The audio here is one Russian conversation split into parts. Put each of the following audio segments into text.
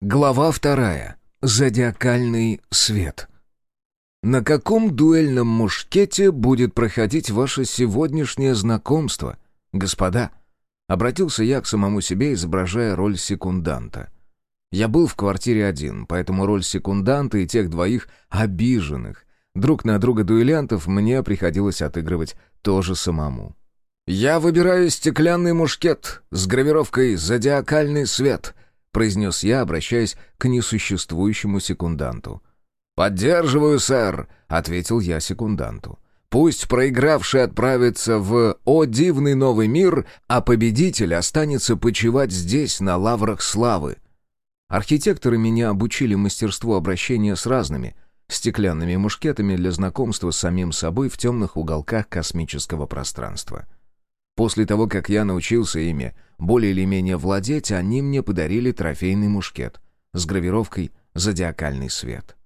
Глава вторая. Зодиакальный свет. На каком дуэльном мушкете будет проходить ваше сегодняшнее знакомство, господа? Обратился я к самому себе, изображая роль секунданта. Я был в квартире один, поэтому роль секунданта и тех двоих обиженных, друг на друга дуэлянтов мне приходилось отыгрывать тоже самому. «Я выбираю стеклянный мушкет с гравировкой «Зодиакальный свет», — произнес я, обращаясь к несуществующему секунданту. «Поддерживаю, сэр», — ответил я секунданту. «Пусть проигравший отправится в «О дивный новый мир», а победитель останется почивать здесь, на лаврах славы». Архитекторы меня обучили мастерству обращения с разными стеклянными мушкетами для знакомства с самим собой в темных уголках космического пространства. После того, как я научился ими более или менее владеть, они мне подарили трофейный мушкет с гравировкой «Зодиакальный свет».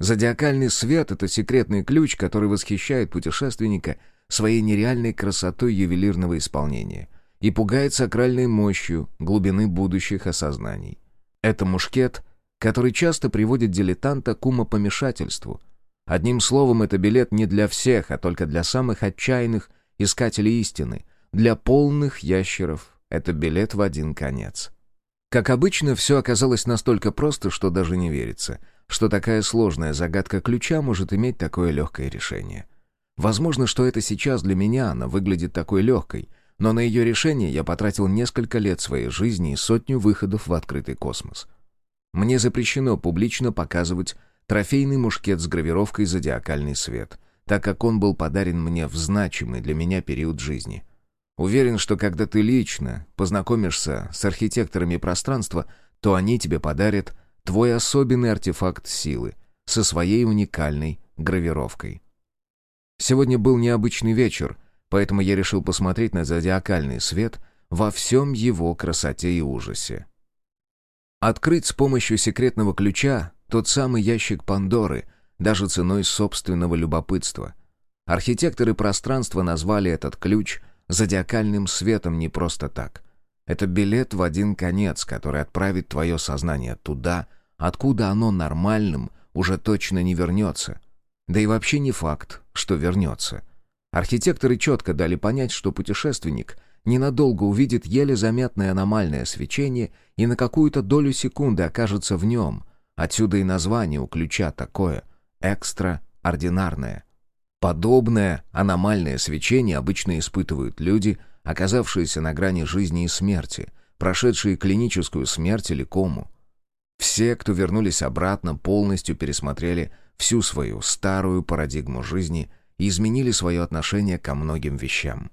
Зодиакальный свет — это секретный ключ, который восхищает путешественника своей нереальной красотой ювелирного исполнения и пугает сакральной мощью глубины будущих осознаний. Это мушкет, который часто приводит дилетанта к умопомешательству. Одним словом, это билет не для всех, а только для самых отчаянных искателей истины, для полных ящеров это билет в один конец. Как обычно, все оказалось настолько просто, что даже не верится, что такая сложная загадка ключа может иметь такое легкое решение. Возможно, что это сейчас для меня она выглядит такой легкой, но на ее решение я потратил несколько лет своей жизни и сотню выходов в открытый космос. Мне запрещено публично показывать трофейный мушкет с гравировкой «Зодиакальный свет», так как он был подарен мне в значимый для меня период жизни. Уверен, что когда ты лично познакомишься с архитекторами пространства, то они тебе подарят твой особенный артефакт силы со своей уникальной гравировкой. Сегодня был необычный вечер, поэтому я решил посмотреть на зодиакальный свет во всем его красоте и ужасе. Открыть с помощью секретного ключа тот самый ящик Пандоры, даже ценой собственного любопытства. Архитекторы пространства назвали этот ключ зодиакальным светом не просто так. Это билет в один конец, который отправит твое сознание туда, откуда оно нормальным уже точно не вернется. Да и вообще не факт, что вернется. Архитекторы четко дали понять, что путешественник ненадолго увидит еле заметное аномальное свечение и на какую-то долю секунды окажется в нем. Отсюда и название у ключа такое — экстраординарное. Подобное аномальное свечение обычно испытывают люди, оказавшиеся на грани жизни и смерти, прошедшие клиническую смерть или кому. Все, кто вернулись обратно, полностью пересмотрели всю свою старую парадигму жизни и изменили свое отношение ко многим вещам.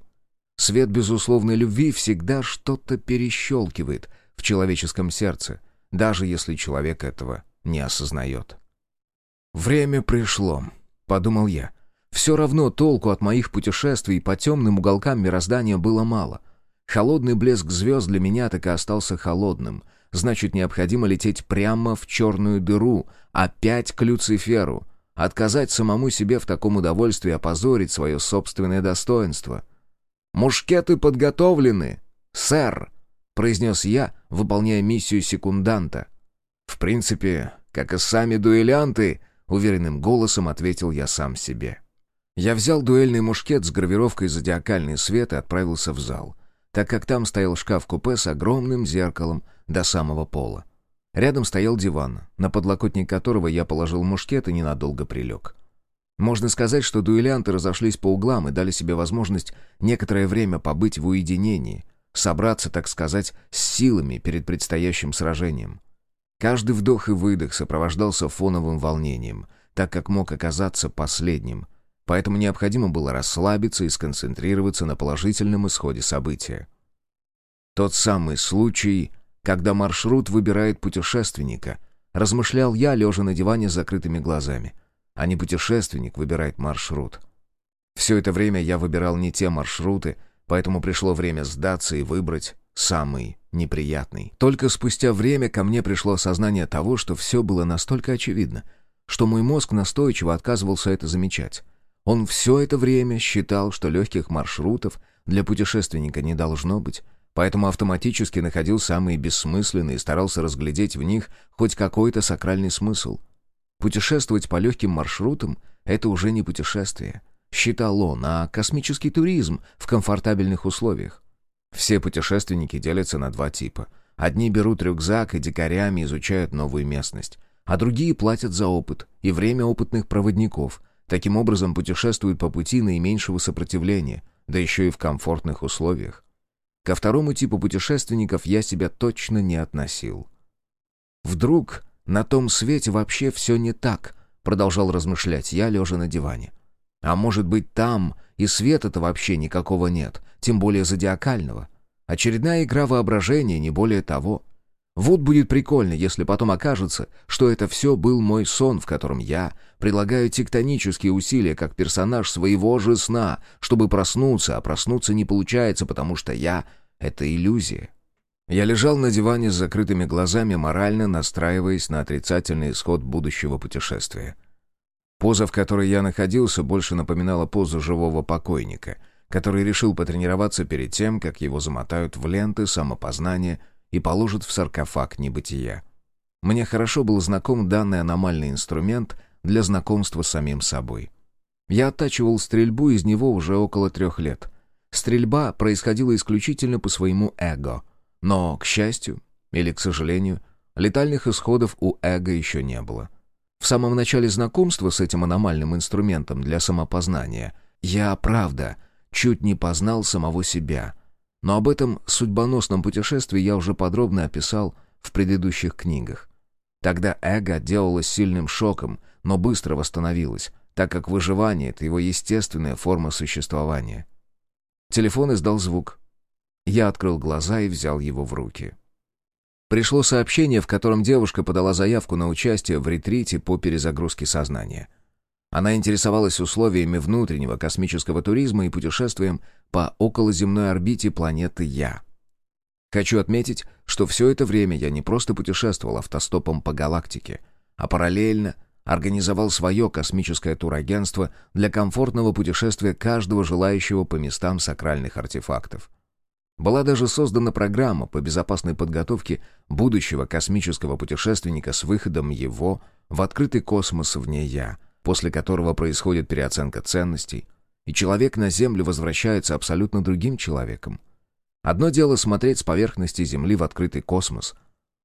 Свет безусловной любви всегда что-то перещелкивает в человеческом сердце, даже если человек этого не осознает. «Время пришло», — подумал я. «Все равно толку от моих путешествий по темным уголкам мироздания было мало. Холодный блеск звезд для меня так и остался холодным. Значит, необходимо лететь прямо в черную дыру, опять к Люциферу. Отказать самому себе в таком удовольствии опозорить свое собственное достоинство». «Мушкеты подготовлены, сэр», — произнес я, выполняя миссию секунданта. «В принципе, как и сами дуэлянты», Уверенным голосом ответил я сам себе. Я взял дуэльный мушкет с гравировкой «Зодиакальный свет» и отправился в зал, так как там стоял шкаф-купе с огромным зеркалом до самого пола. Рядом стоял диван, на подлокотник которого я положил мушкет и ненадолго прилег. Можно сказать, что дуэлянты разошлись по углам и дали себе возможность некоторое время побыть в уединении, собраться, так сказать, с силами перед предстоящим сражением. Каждый вдох и выдох сопровождался фоновым волнением, так как мог оказаться последним, поэтому необходимо было расслабиться и сконцентрироваться на положительном исходе события. Тот самый случай, когда маршрут выбирает путешественника, размышлял я, лежа на диване с закрытыми глазами, а не путешественник выбирает маршрут. Все это время я выбирал не те маршруты, поэтому пришло время сдаться и выбрать самый неприятный. Только спустя время ко мне пришло осознание того, что все было настолько очевидно, что мой мозг настойчиво отказывался это замечать. Он все это время считал, что легких маршрутов для путешественника не должно быть, поэтому автоматически находил самые бессмысленные и старался разглядеть в них хоть какой-то сакральный смысл. Путешествовать по легким маршрутам — это уже не путешествие, считал он, а космический туризм в комфортабельных условиях. Все путешественники делятся на два типа. Одни берут рюкзак и дикарями изучают новую местность, а другие платят за опыт и время опытных проводников. Таким образом путешествуют по пути наименьшего сопротивления, да еще и в комфортных условиях. Ко второму типу путешественников я себя точно не относил. «Вдруг на том свете вообще все не так», — продолжал размышлять я, лежа на диване. «А может быть, там и света-то вообще никакого нет, тем более зодиакального. Очередная игра воображения, не более того. Вот будет прикольно, если потом окажется, что это все был мой сон, в котором я прилагаю тектонические усилия как персонаж своего же сна, чтобы проснуться, а проснуться не получается, потому что я — это иллюзия. Я лежал на диване с закрытыми глазами, морально настраиваясь на отрицательный исход будущего путешествия. Поза, в которой я находился, больше напоминала позу живого покойника, который решил потренироваться перед тем, как его замотают в ленты самопознания и положат в саркофаг небытия. Мне хорошо был знаком данный аномальный инструмент для знакомства с самим собой. Я оттачивал стрельбу из него уже около трех лет. Стрельба происходила исключительно по своему эго. Но, к счастью или к сожалению, летальных исходов у эго еще не было. В самом начале знакомства с этим аномальным инструментом для самопознания я, правда, чуть не познал самого себя — но об этом судьбоносном путешествии я уже подробно описал в предыдущих книгах. Тогда эго делалось сильным шоком, но быстро восстановилось, так как выживание — это его естественная форма существования. Телефон издал звук. Я открыл глаза и взял его в руки. Пришло сообщение, в котором девушка подала заявку на участие в ретрите по перезагрузке сознания — она интересовалась условиями внутреннего космического туризма и путешествием по околоземной орбите планеты Я. Хочу отметить, что все это время я не просто путешествовал автостопом по галактике, а параллельно организовал свое космическое турагентство для комфортного путешествия каждого желающего по местам сакральных артефактов. Была даже создана программа по безопасной подготовке будущего космического путешественника с выходом его в открытый космос вне Я — после которого происходит переоценка ценностей, и человек на Землю возвращается абсолютно другим человеком. Одно дело смотреть с поверхности Земли в открытый космос,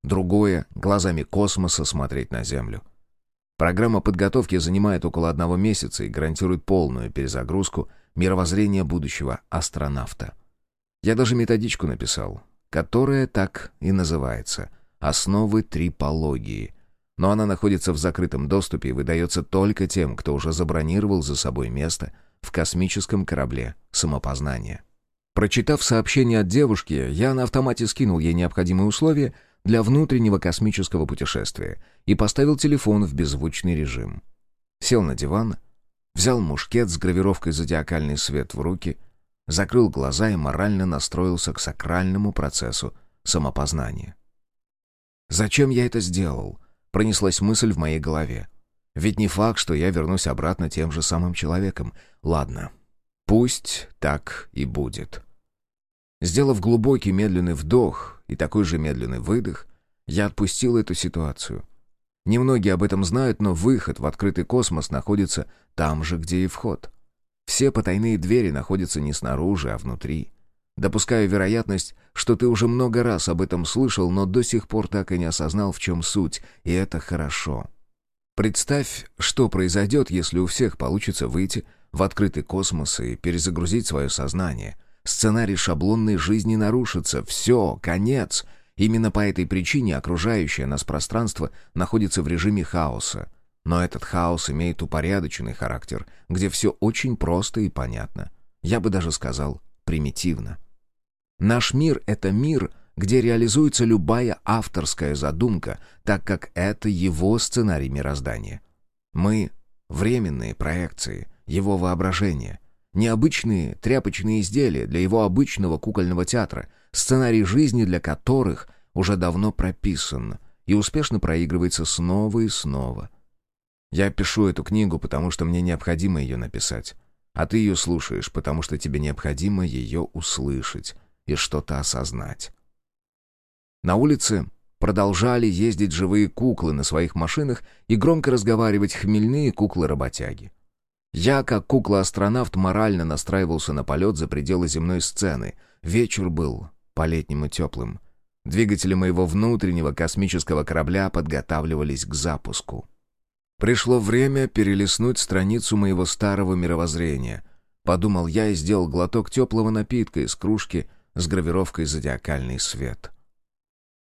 другое — глазами космоса смотреть на Землю. Программа подготовки занимает около одного месяца и гарантирует полную перезагрузку мировоззрения будущего астронавта. Я даже методичку написал, которая так и называется «Основы трипологии», но она находится в закрытом доступе и выдается только тем, кто уже забронировал за собой место в космическом корабле самопознания. Прочитав сообщение от девушки, я на автомате скинул ей необходимые условия для внутреннего космического путешествия и поставил телефон в беззвучный режим. Сел на диван, взял мушкет с гравировкой «Зодиакальный свет» в руки, закрыл глаза и морально настроился к сакральному процессу самопознания. Зачем я это сделал? Пронеслась мысль в моей голове. Ведь не факт, что я вернусь обратно тем же самым человеком. Ладно, пусть так и будет. Сделав глубокий медленный вдох и такой же медленный выдох, я отпустил эту ситуацию. Немногие об этом знают, но выход в открытый космос находится там же, где и вход. Все потайные двери находятся не снаружи, а внутри. Допускаю вероятность, что ты уже много раз об этом слышал, но до сих пор так и не осознал, в чем суть, и это хорошо. Представь, что произойдет, если у всех получится выйти в открытый космос и перезагрузить свое сознание. Сценарий шаблонной жизни нарушится. Все, конец. Именно по этой причине окружающее нас пространство находится в режиме хаоса. Но этот хаос имеет упорядоченный характер, где все очень просто и понятно. Я бы даже сказал, примитивно. Наш мир — это мир, где реализуется любая авторская задумка, так как это его сценарий мироздания. Мы — временные проекции, его воображения, необычные тряпочные изделия для его обычного кукольного театра, сценарий жизни для которых уже давно прописан и успешно проигрывается снова и снова. Я пишу эту книгу, потому что мне необходимо ее написать, а ты ее слушаешь, потому что тебе необходимо ее услышать. и что-то осознать. На улице продолжали ездить живые куклы на своих машинах и громко разговаривать хмельные куклы-работяги. Я, как кукла-астронавт, морально настраивался на полет за пределы земной сцены. Вечер был по-летнему теплым. Двигатели моего внутреннего космического корабля подготавливались к запуску. Пришло время перелистнуть страницу моего старого мировоззрения. Подумал я и сделал глоток теплого напитка из кружки с гравировкой «Зодиакальный свет».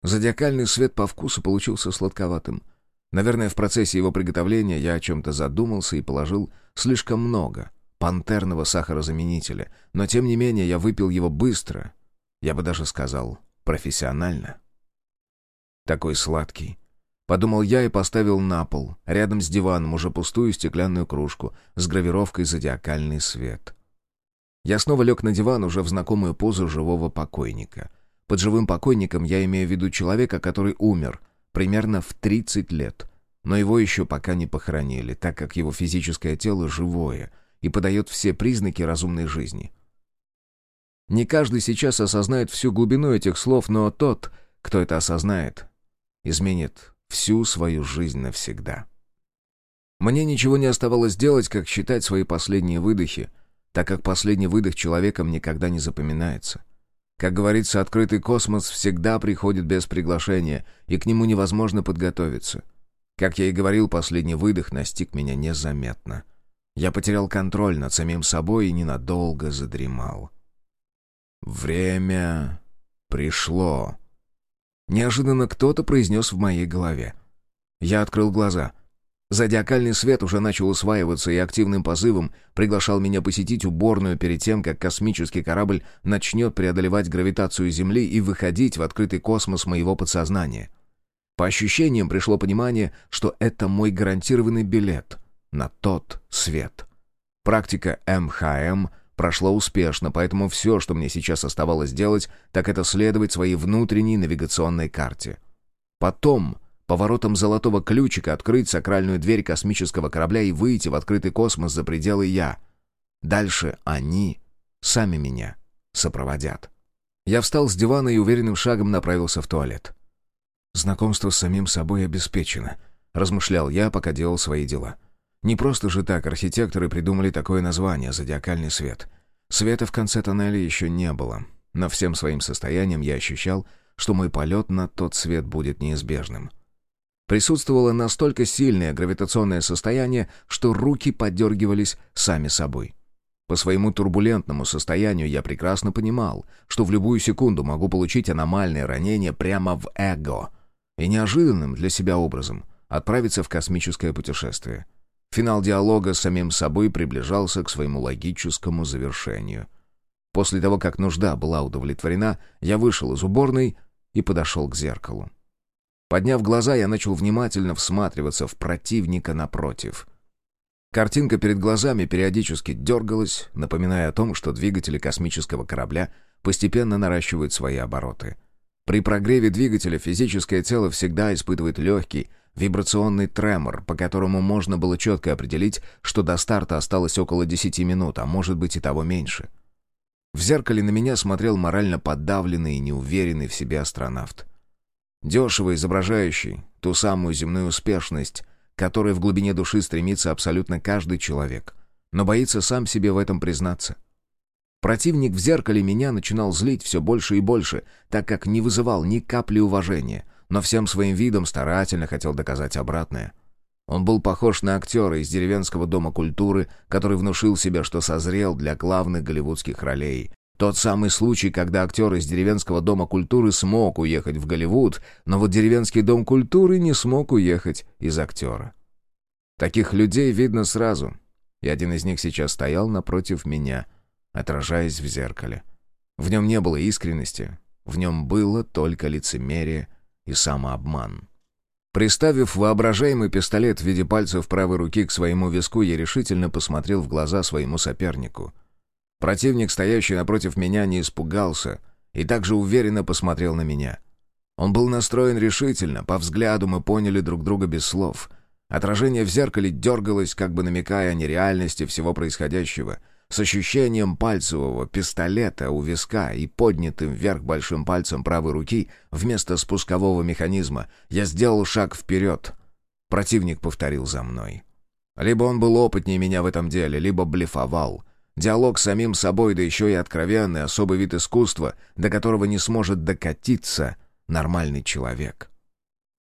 Зодиакальный свет по вкусу получился сладковатым. Наверное, в процессе его приготовления я о чем-то задумался и положил слишком много пантерного сахарозаменителя, но тем не менее я выпил его быстро, я бы даже сказал, профессионально. Такой сладкий. Подумал я и поставил на пол, рядом с диваном, уже пустую стеклянную кружку с гравировкой «Зодиакальный свет». Я снова лег на диван уже в знакомую позу живого покойника. Под живым покойником я имею в виду человека, который умер примерно в 30 лет, но его еще пока не похоронили, так как его физическое тело живое и подает все признаки разумной жизни. Не каждый сейчас осознает всю глубину этих слов, но тот, кто это осознает, изменит всю свою жизнь навсегда. Мне ничего не оставалось делать, как считать свои последние выдохи, так как последний выдох человеком никогда не запоминается. Как говорится, открытый космос всегда приходит без приглашения, и к нему невозможно подготовиться. Как я и говорил, последний выдох настиг меня незаметно. Я потерял контроль над самим собой и ненадолго задремал. «Время пришло». Неожиданно кто-то произнес в моей голове. Я открыл глаза. Зодиакальный свет уже начал усваиваться и активным позывом приглашал меня посетить уборную перед тем, как космический корабль начнет преодолевать гравитацию Земли и выходить в открытый космос моего подсознания. По ощущениям пришло понимание, что это мой гарантированный билет на тот свет. Практика МХМ прошла успешно, поэтому все, что мне сейчас оставалось делать, так это следовать своей внутренней навигационной карте. Потом поворотом золотого ключика открыть сакральную дверь космического корабля и выйти в открытый космос за пределы «я». Дальше они сами меня сопроводят. Я встал с дивана и уверенным шагом направился в туалет. «Знакомство с самим собой обеспечено», — размышлял я, пока делал свои дела. «Не просто же так архитекторы придумали такое название «Зодиакальный свет». Света в конце тоннеля еще не было, но всем своим состоянием я ощущал, что мой полет на тот свет будет неизбежным. Присутствовало настолько сильное гравитационное состояние, что руки подергивались сами собой. По своему турбулентному состоянию я прекрасно понимал, что в любую секунду могу получить аномальное ранение прямо в эго и неожиданным для себя образом отправиться в космическое путешествие. Финал диалога с самим собой приближался к своему логическому завершению. После того, как нужда была удовлетворена, я вышел из уборной и подошел к зеркалу. Подняв глаза, я начал внимательно всматриваться в противника напротив. Картинка перед глазами периодически дергалась, напоминая о том, что двигатели космического корабля постепенно наращивают свои обороты. При прогреве двигателя физическое тело всегда испытывает легкий, вибрационный тремор, по которому можно было четко определить, что до старта осталось около 10 минут, а может быть и того меньше. В зеркале на меня смотрел морально подавленный и неуверенный в себе астронавт. Дешево изображающий ту самую земную успешность, которой в глубине души стремится абсолютно каждый человек, но боится сам себе в этом признаться. Противник в зеркале меня начинал злить все больше и больше, так как не вызывал ни капли уважения, но всем своим видом старательно хотел доказать обратное. Он был похож на актера из деревенского дома культуры, который внушил себе, что созрел для главных голливудских ролей, тот самый случай, когда актер из деревенского дома культуры смог уехать в Голливуд, но вот деревенский дом культуры не смог уехать из актера. Таких людей видно сразу, и один из них сейчас стоял напротив меня, отражаясь в зеркале. В нем не было искренности, в нем было только лицемерие и самообман. Приставив воображаемый пистолет в виде пальцев правой руки к своему виску, я решительно посмотрел в глаза своему сопернику — Противник, стоящий напротив меня, не испугался и также уверенно посмотрел на меня. Он был настроен решительно, по взгляду мы поняли друг друга без слов. Отражение в зеркале дергалось, как бы намекая о нереальности всего происходящего. с ощущением пальцевого пистолета у виска и поднятым вверх большим пальцем правой руки вместо спускового механизма, я сделал шаг вперед. Противник повторил за мной. Либо он был опытнее меня в этом деле, либо блефовал. Диалог с самим собой, да еще и откровенный, особый вид искусства, до которого не сможет докатиться нормальный человек.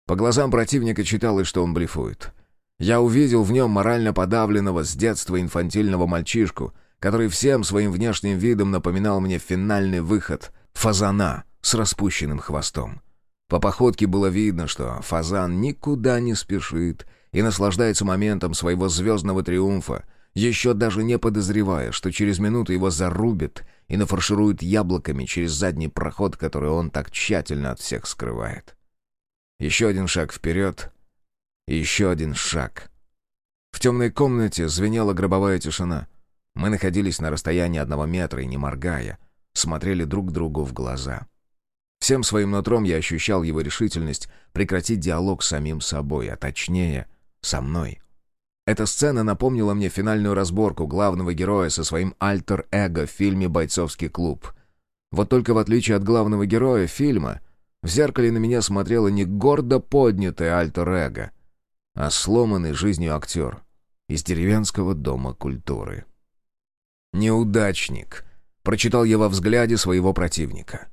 По глазам противника читалось, что он блефует. Я увидел в нем морально подавленного с детства инфантильного мальчишку, который всем своим внешним видом напоминал мне финальный выход фазана с распущенным хвостом. По походке было видно, что фазан никуда не спешит и наслаждается моментом своего звездного триумфа, еще даже не подозревая, что через минуту его зарубят и нафаршируют яблоками через задний проход, который он так тщательно от всех скрывает. Еще один шаг вперед еще один шаг. В темной комнате звенела гробовая тишина. Мы находились на расстоянии одного метра и, не моргая, смотрели друг другу в глаза. Всем своим нутром я ощущал его решительность прекратить диалог с самим собой, а точнее, со мной. Эта сцена напомнила мне финальную разборку главного героя со своим альтер-эго в фильме «Бойцовский клуб». Вот только в отличие от главного героя фильма, в зеркале на меня смотрело не гордо поднятое альтер-эго, а сломанный жизнью актер из деревенского дома культуры. «Неудачник», — прочитал я во взгляде своего противника.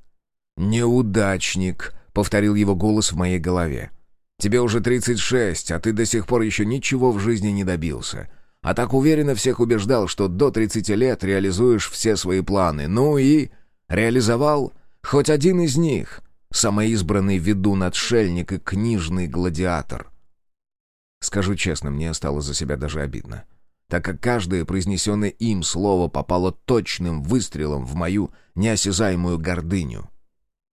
«Неудачник», — повторил его голос в моей голове. «Тебе уже 36, а ты до сих пор еще ничего в жизни не добился. А так уверенно всех убеждал, что до 30 лет реализуешь все свои планы. Ну и... Реализовал хоть один из них. Самоизбранный ведун-отшельник и книжный гладиатор». Скажу честно, мне стало за себя даже обидно так как каждое произнесенное им слово попало точным выстрелом в мою неосязаемую гордыню.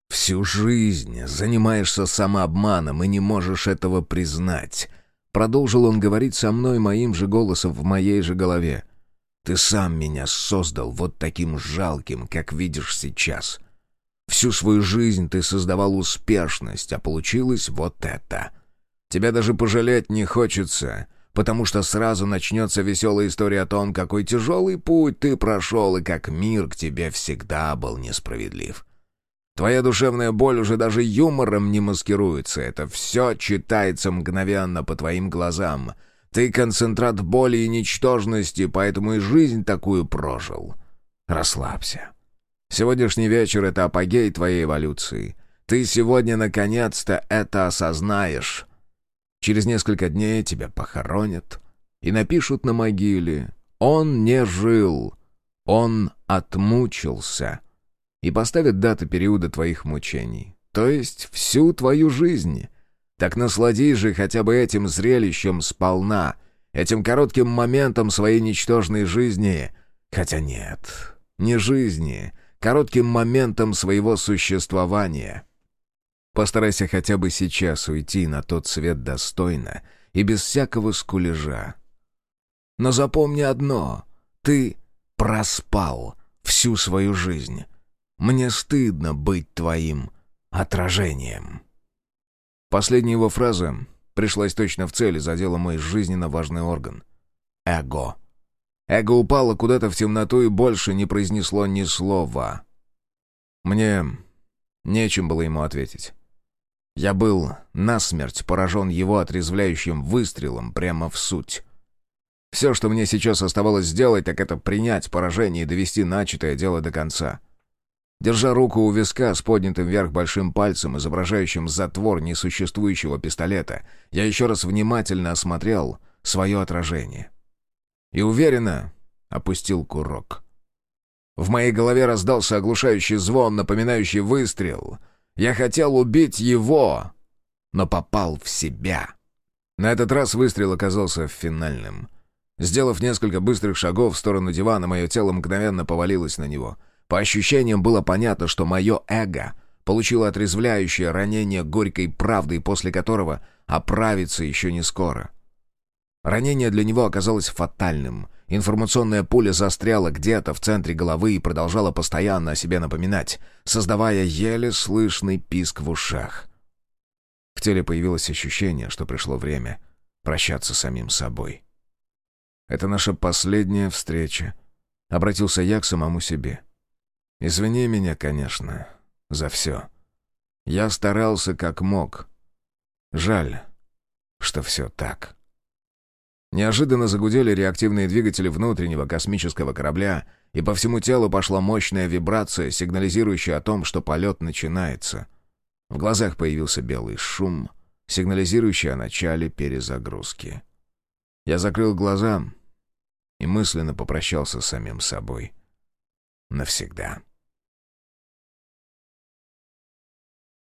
Всю жизнь занимаешься самообманом и не можешь этого признать. Продолжил он говорить со мной моим же голосом в моей же голове. Ты сам меня создал вот таким жалким, как видишь сейчас. Всю свою жизнь ты создавал успешность, а получилось вот это. Тебя даже пожалеть не хочется, потому что сразу начнется веселая история о том, какой тяжелый путь ты прошел и как мир к тебе всегда был несправедлив. Твоя душевная боль уже даже юмором не маскируется. Это все читается мгновенно по твоим глазам. Ты концентрат боли и ничтожности, поэтому и жизнь такую прожил. Расслабься. Сегодняшний вечер — это апогей твоей эволюции. Ты сегодня наконец-то это осознаешь. Через несколько дней тебя похоронят и напишут на могиле «Он не жил, он отмучился» и поставят даты периода твоих мучений, то есть всю твою жизнь. Так насладись же хотя бы этим зрелищем сполна, этим коротким моментом своей ничтожной жизни, хотя нет, не жизни, коротким моментом своего существования. Постарайся хотя бы сейчас уйти на тот свет достойно и без всякого скулежа. Но запомни одно — ты проспал всю свою жизнь. Мне стыдно быть твоим отражением». Последняя его фраза пришлась точно в цель и задела мой жизненно важный орган. Эго. Эго упало куда-то в темноту и больше не произнесло ни слова. Мне нечем было ему ответить. Я был насмерть поражен его отрезвляющим выстрелом прямо в суть. Все, что мне сейчас оставалось сделать, так это принять поражение и довести начатое дело до конца. Держа руку у виска с поднятым вверх большим пальцем, изображающим затвор несуществующего пистолета, я еще раз внимательно осмотрел свое отражение. И уверенно опустил курок. В моей голове раздался оглушающий звон, напоминающий выстрел. Я хотел убить его, но попал в себя. На этот раз выстрел оказался финальным. Сделав несколько быстрых шагов в сторону дивана, мое тело мгновенно повалилось на него — по ощущениям было понятно, что мое эго получило отрезвляющее ранение горькой правдой, после которого оправится еще не скоро. Ранение для него оказалось фатальным. Информационная пуля застряла где-то в центре головы и продолжала постоянно о себе напоминать, создавая еле слышный писк в ушах. В теле появилось ощущение, что пришло время прощаться с самим собой. Это наша последняя встреча Обратился я к самому себе. «Извини меня, конечно, за все. Я старался как мог. Жаль, что все так». Неожиданно загудели реактивные двигатели внутреннего космического корабля, и по всему телу пошла мощная вибрация, сигнализирующая о том, что полет начинается. В глазах появился белый шум, сигнализирующий о начале перезагрузки. Я закрыл глаза и мысленно попрощался с самим собой. Навсегда.